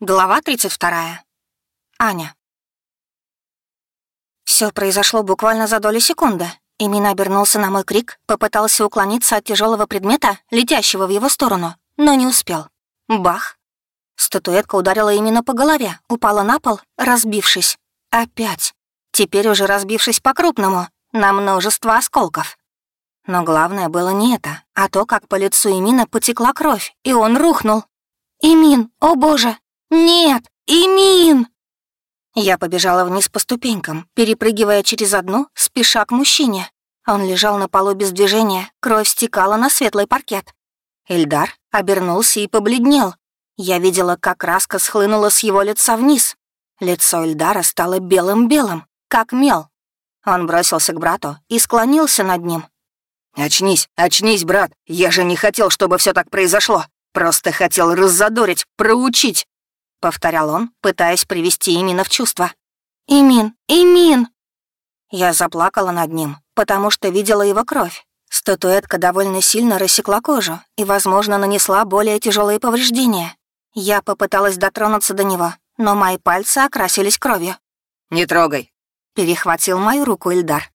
Глава 32. Аня. Все произошло буквально за доли секунды. Имин обернулся на мой крик, попытался уклониться от тяжелого предмета, летящего в его сторону, но не успел. Бах! Статуэтка ударила именно по голове, упала на пол, разбившись. Опять. Теперь уже разбившись по-крупному, на множество осколков. Но главное было не это, а то, как по лицу Имина потекла кровь, и он рухнул. «Имин, о боже, «Нет! Имин!» Я побежала вниз по ступенькам, перепрыгивая через одну, спеша к мужчине. Он лежал на полу без движения, кровь стекала на светлый паркет. Эльдар обернулся и побледнел. Я видела, как краска схлынула с его лица вниз. Лицо Эльдара стало белым-белым, как мел. Он бросился к брату и склонился над ним. «Очнись, очнись, брат! Я же не хотел, чтобы все так произошло! Просто хотел раззадорить, проучить!» — повторял он, пытаясь привести Имина в чувство. «Имин! Имин!» Я заплакала над ним, потому что видела его кровь. Статуэтка довольно сильно рассекла кожу и, возможно, нанесла более тяжелые повреждения. Я попыталась дотронуться до него, но мои пальцы окрасились кровью. «Не трогай», — перехватил мою руку Ильдар.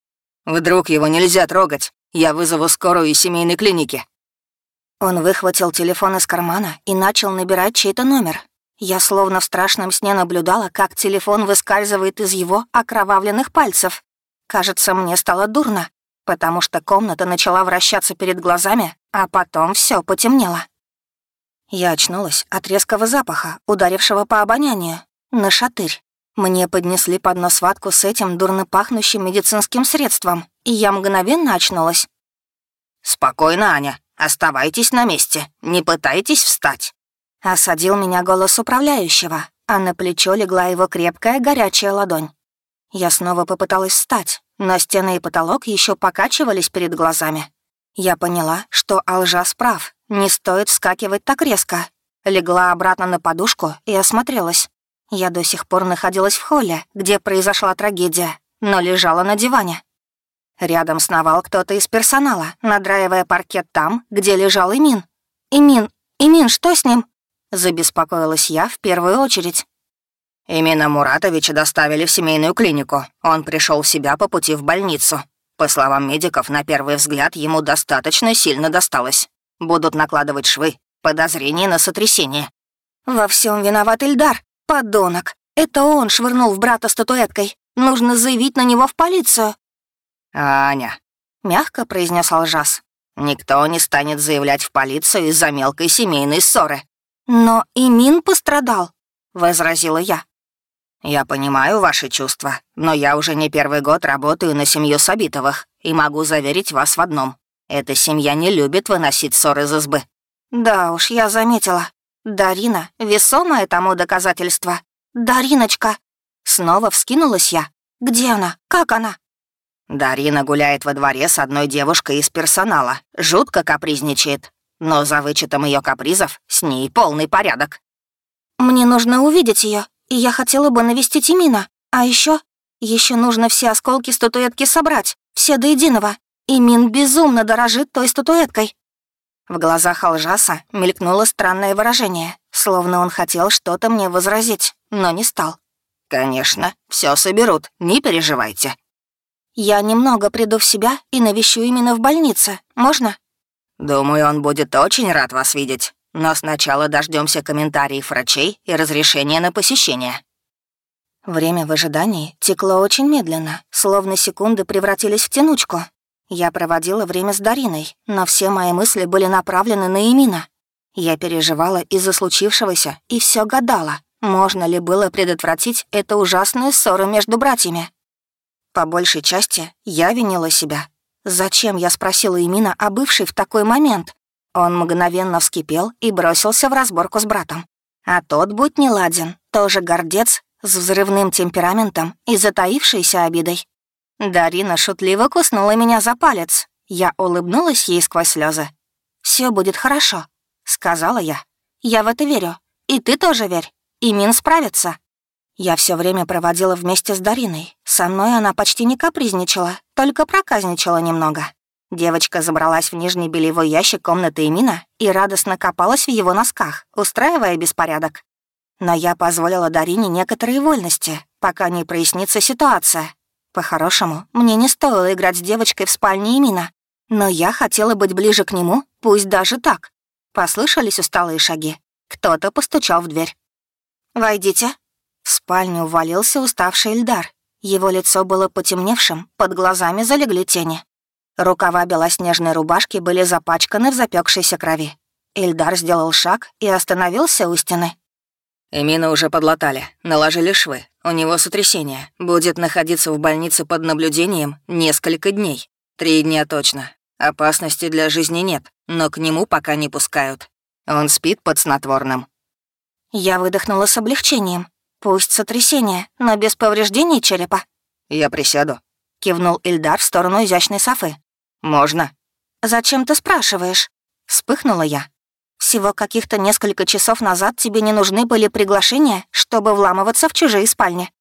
«Вдруг его нельзя трогать? Я вызову скорую из семейной клиники». Он выхватил телефон из кармана и начал набирать чей-то номер, я словно в страшном сне наблюдала, как телефон выскальзывает из его окровавленных пальцев. Кажется, мне стало дурно, потому что комната начала вращаться перед глазами, а потом все потемнело. Я очнулась от резкого запаха, ударившего по обонянию, на шатырь. Мне поднесли поднос ватку с этим дурно пахнущим медицинским средством, и я мгновенно очнулась. «Спокойно, Аня. Оставайтесь на месте. Не пытайтесь встать». Осадил меня голос управляющего, а на плечо легла его крепкая горячая ладонь. Я снова попыталась встать, но стены и потолок еще покачивались перед глазами. Я поняла, что Алжа справ, не стоит вскакивать так резко. Легла обратно на подушку и осмотрелась. Я до сих пор находилась в холле, где произошла трагедия, но лежала на диване. Рядом сновал кто-то из персонала, надраивая паркет там, где лежал Имин. «Имин, Имин, что с ним?» Забеспокоилась я в первую очередь. Именно Муратовича доставили в семейную клинику. Он пришел в себя по пути в больницу. По словам медиков, на первый взгляд ему достаточно сильно досталось. Будут накладывать швы, подозрения на сотрясение. Во всем виноват Ильдар, подонок. Это он швырнул в брата статуэткой. Нужно заявить на него в полицию. «Аня», — мягко произнес Алжас, — «никто не станет заявлять в полицию из-за мелкой семейной ссоры. «Но и Мин пострадал», — возразила я. «Я понимаю ваши чувства, но я уже не первый год работаю на семью Сабитовых и могу заверить вас в одном. Эта семья не любит выносить ссоры из избы». «Да уж, я заметила. Дарина — весомое тому доказательство. Дариночка!» Снова вскинулась я. «Где она? Как она?» Дарина гуляет во дворе с одной девушкой из персонала. Жутко капризничает но за вычетом ее капризов с ней полный порядок. Мне нужно увидеть ее, и я хотела бы навестить Имина. А еще, еще нужно все осколки статуэтки собрать, все до единого. Имин безумно дорожит той статуэткой. В глазах Алжаса мелькнуло странное выражение, словно он хотел что-то мне возразить, но не стал. «Конечно, все соберут, не переживайте». «Я немного приду в себя и навещу именно в больнице. Можно?» «Думаю, он будет очень рад вас видеть. Но сначала дождемся комментариев врачей и разрешения на посещение». Время в ожидании текло очень медленно, словно секунды превратились в тянучку. Я проводила время с Дариной, но все мои мысли были направлены на Эмина. Я переживала из-за случившегося и все гадала, можно ли было предотвратить эту ужасную ссору между братьями. По большей части я винила себя, Зачем я спросила Имина о бывшей в такой момент? Он мгновенно вскипел и бросился в разборку с братом. А тот, будь не ладен, тоже гордец, с взрывным темпераментом и затаившейся обидой. Дарина шутливо куснула меня за палец. Я улыбнулась ей сквозь слезы. Все будет хорошо», — сказала я. «Я в это верю. И ты тоже верь. Имин справится». Я все время проводила вместе с Дариной. Со мной она почти не капризничала, только проказничала немного. Девочка забралась в нижний белевой ящик комнаты Эмина и радостно копалась в его носках, устраивая беспорядок. Но я позволила Дарине некоторые вольности, пока не прояснится ситуация. По-хорошему, мне не стоило играть с девочкой в спальне Имина, но я хотела быть ближе к нему, пусть даже так. Послышались усталые шаги. Кто-то постучал в дверь. «Войдите». В спальню ввалился уставший Эльдар. Его лицо было потемневшим, под глазами залегли тени. Рукава белоснежной рубашки были запачканы в запекшейся крови. Эльдар сделал шаг и остановился у стены. Эмина уже подлатали, наложили швы. У него сотрясение. Будет находиться в больнице под наблюдением несколько дней. Три дня точно. Опасности для жизни нет, но к нему пока не пускают. Он спит под снотворным. Я выдохнула с облегчением. Пусть сотрясение, но без повреждений черепа. «Я присяду», — кивнул Ильдар в сторону изящной софы. «Можно». «Зачем ты спрашиваешь?» — вспыхнула я. «Всего каких-то несколько часов назад тебе не нужны были приглашения, чтобы вламываться в чужие спальни».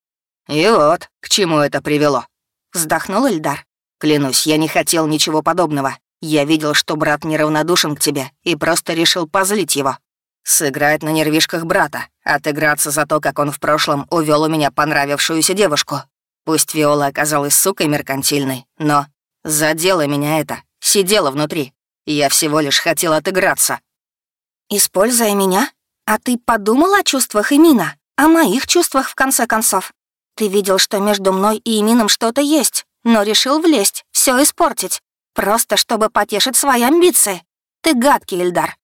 «И вот, к чему это привело?» — вздохнул Ильдар. «Клянусь, я не хотел ничего подобного. Я видел, что брат неравнодушен к тебе, и просто решил позлить его. Сыграть на нервишках брата, отыграться за то, как он в прошлом увел у меня понравившуюся девушку. Пусть Виола оказалась сукой меркантильной, но задело меня это, сидела внутри. Я всего лишь хотел отыграться. «Используя меня? А ты подумал о чувствах Имина? О моих чувствах, в конце концов? Ты видел, что между мной и Имином что-то есть, но решил влезть, все испортить, просто чтобы потешить свои амбиции. Ты гадкий, Эльдар.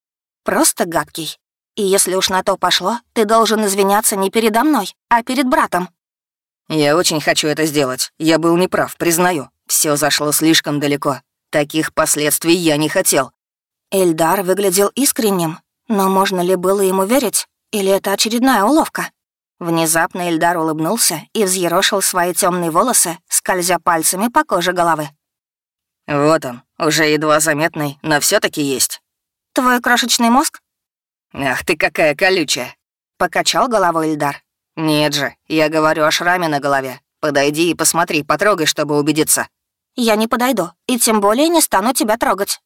Просто гадкий. И если уж на то пошло, ты должен извиняться не передо мной, а перед братом». «Я очень хочу это сделать. Я был неправ, признаю. Все зашло слишком далеко. Таких последствий я не хотел». Эльдар выглядел искренним, но можно ли было ему верить? Или это очередная уловка? Внезапно Эльдар улыбнулся и взъерошил свои темные волосы, скользя пальцами по коже головы. «Вот он, уже едва заметный, но все таки есть». «Твой крошечный мозг?» «Ах ты какая колючая!» — покачал головой Ильдар. «Нет же, я говорю о шраме на голове. Подойди и посмотри, потрогай, чтобы убедиться». «Я не подойду, и тем более не стану тебя трогать».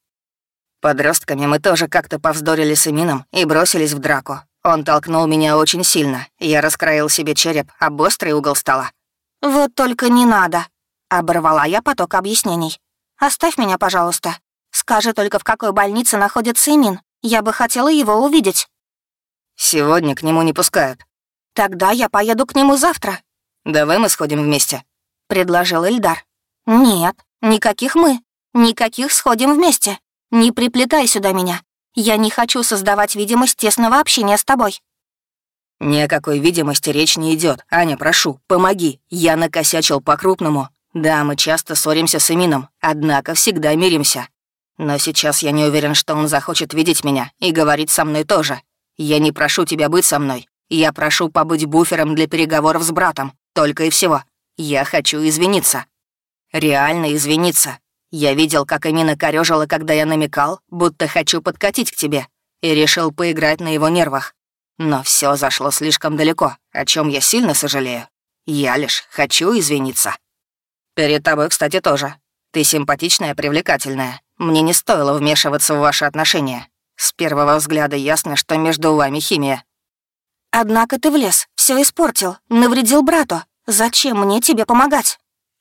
Подростками мы тоже как-то повздорили с Эмином и бросились в драку. Он толкнул меня очень сильно. Я раскроил себе череп об острый угол стола. «Вот только не надо», — оборвала я поток объяснений. «Оставь меня, пожалуйста. Скажи только, в какой больнице находится Эмин. Я бы хотела его увидеть». «Сегодня к нему не пускают». «Тогда я поеду к нему завтра». «Давай мы сходим вместе», — предложил Эльдар. «Нет, никаких мы. Никаких сходим вместе. Не приплетай сюда меня. Я не хочу создавать видимость тесного общения с тобой». «Ни о какой видимости речь не идет. Аня, прошу, помоги. Я накосячил по-крупному. Да, мы часто ссоримся с Эмином, однако всегда миримся. Но сейчас я не уверен, что он захочет видеть меня и говорить со мной тоже. Я не прошу тебя быть со мной. Я прошу побыть буфером для переговоров с братом. Только и всего. Я хочу извиниться. Реально извиниться. Я видел, как Эмина корёжила, когда я намекал, будто хочу подкатить к тебе, и решил поиграть на его нервах. Но все зашло слишком далеко, о чем я сильно сожалею. Я лишь хочу извиниться. Перед тобой, кстати, тоже. Ты симпатичная, привлекательная. Мне не стоило вмешиваться в ваши отношения. С первого взгляда ясно, что между вами химия». «Однако ты влез, все испортил, навредил брату. Зачем мне тебе помогать?»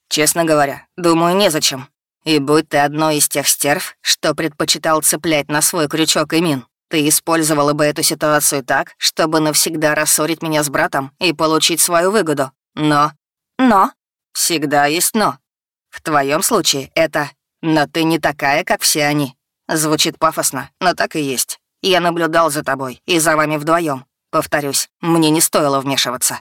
«Честно говоря, думаю, незачем. И будь ты одной из тех стерв, что предпочитал цеплять на свой крючок и мин, ты использовала бы эту ситуацию так, чтобы навсегда рассорить меня с братом и получить свою выгоду. Но... Но? Всегда есть но. В твоем случае это «Но ты не такая, как все они». Звучит пафосно, но так и есть. Я наблюдал за тобой и за вами вдвоем. Повторюсь, мне не стоило вмешиваться.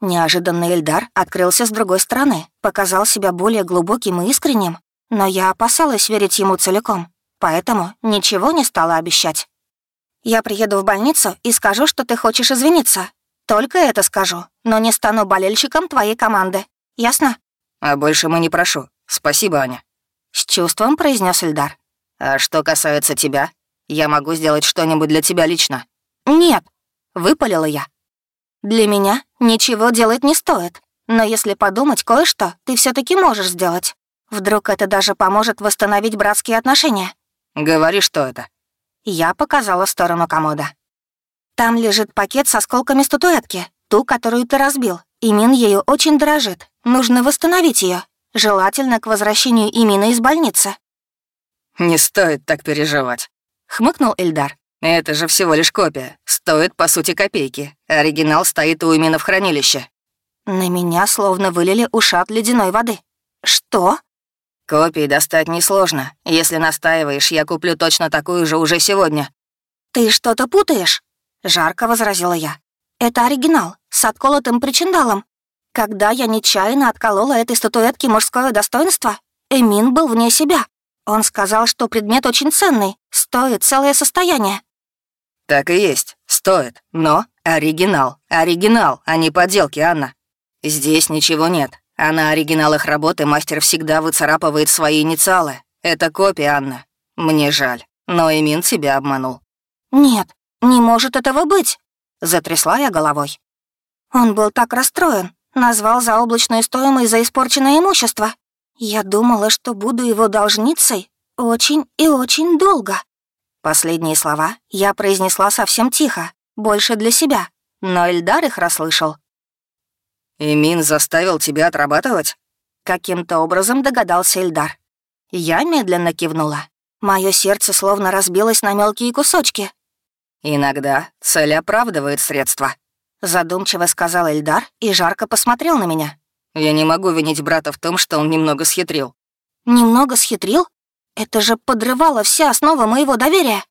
Неожиданно Эльдар открылся с другой стороны, показал себя более глубоким и искренним, но я опасалась верить ему целиком, поэтому ничего не стала обещать. «Я приеду в больницу и скажу, что ты хочешь извиниться. Только это скажу, но не стану болельщиком твоей команды. Ясно?» «А больше мы не прошу. Спасибо, Аня». С чувством произнес Эльдар. «А что касается тебя, я могу сделать что-нибудь для тебя лично». «Нет», — выпалила я. «Для меня ничего делать не стоит, но если подумать кое-что, ты все таки можешь сделать. Вдруг это даже поможет восстановить братские отношения». «Говори, что это». Я показала в сторону комода. Там лежит пакет с осколками статуэтки, ту, которую ты разбил. Имин ею очень дорожит. Нужно восстановить ее. Желательно к возвращению Имина из больницы». «Не стоит так переживать», — хмыкнул Эльдар. «Это же всего лишь копия. Стоит, по сути, копейки. Оригинал стоит у Имина в хранилище». На меня словно вылили ушат ледяной воды. «Что?» «Копии достать несложно. Если настаиваешь, я куплю точно такую же уже сегодня». «Ты что-то путаешь?» — жарко возразила я. «Это оригинал, с отколотым причиндалом. Когда я нечаянно отколола этой статуэтке мужское достоинство, Эмин был вне себя. Он сказал, что предмет очень ценный, стоит целое состояние». «Так и есть, стоит. Но оригинал. Оригинал, а не подделки, Анна. Здесь ничего нет. А на оригиналах работы мастер всегда выцарапывает свои инициалы. Это копия, Анна. Мне жаль, но Эмин тебя обманул». «Нет, не может этого быть», — затрясла я головой. Он был так расстроен, назвал заоблачную стоимость за испорченное имущество. Я думала, что буду его должницей очень и очень долго. Последние слова я произнесла совсем тихо, больше для себя, но Эльдар их расслышал. «Эмин заставил тебя отрабатывать?» Каким-то образом догадался Эльдар. Я медленно кивнула. Мое сердце словно разбилось на мелкие кусочки. «Иногда цель оправдывает средства», — задумчиво сказал Эльдар и жарко посмотрел на меня. «Я не могу винить брата в том, что он немного схитрил». «Немного схитрил? Это же подрывало все основы моего доверия.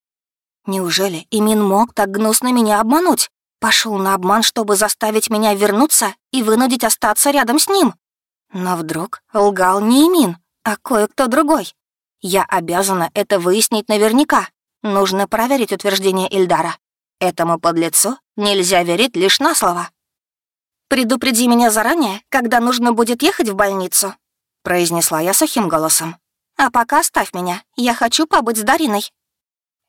Неужели Имин мог так гнусно меня обмануть? Пошел на обман, чтобы заставить меня вернуться и вынудить остаться рядом с ним. Но вдруг лгал не Имин, а кое-кто другой. Я обязана это выяснить наверняка. Нужно проверить утверждение Ильдара. Этому подлецу нельзя верить лишь на слово. «Предупреди меня заранее, когда нужно будет ехать в больницу», — произнесла я сухим голосом. «А пока оставь меня, я хочу побыть с Дариной».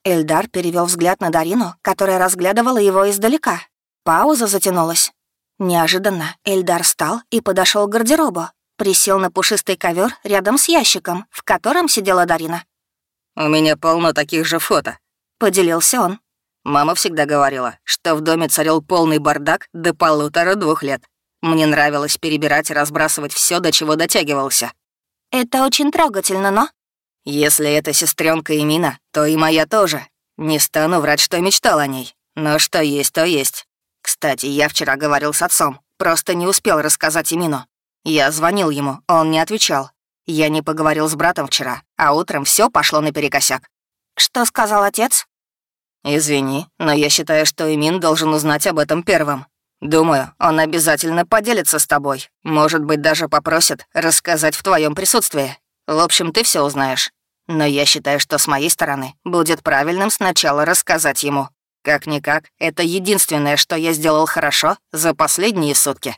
Эльдар перевел взгляд на Дарину, которая разглядывала его издалека. Пауза затянулась. Неожиданно Эльдар встал и подошел к гардеробу, присел на пушистый ковер рядом с ящиком, в котором сидела Дарина. «У меня полно таких же фото», — поделился он. Мама всегда говорила, что в доме царил полный бардак до полутора-двух лет. Мне нравилось перебирать и разбрасывать все, до чего дотягивался. «Это очень трогательно, но...» «Если это сестренка Эмина, то и моя тоже. Не стану врать, что мечтал о ней. Но что есть, то есть. Кстати, я вчера говорил с отцом, просто не успел рассказать Эмину. Я звонил ему, он не отвечал. Я не поговорил с братом вчера, а утром все пошло наперекосяк. «Что сказал отец?» «Извини, но я считаю, что Эмин должен узнать об этом первым. Думаю, он обязательно поделится с тобой. Может быть, даже попросит рассказать в твоем присутствии. В общем, ты все узнаешь. Но я считаю, что с моей стороны будет правильным сначала рассказать ему. Как-никак, это единственное, что я сделал хорошо за последние сутки».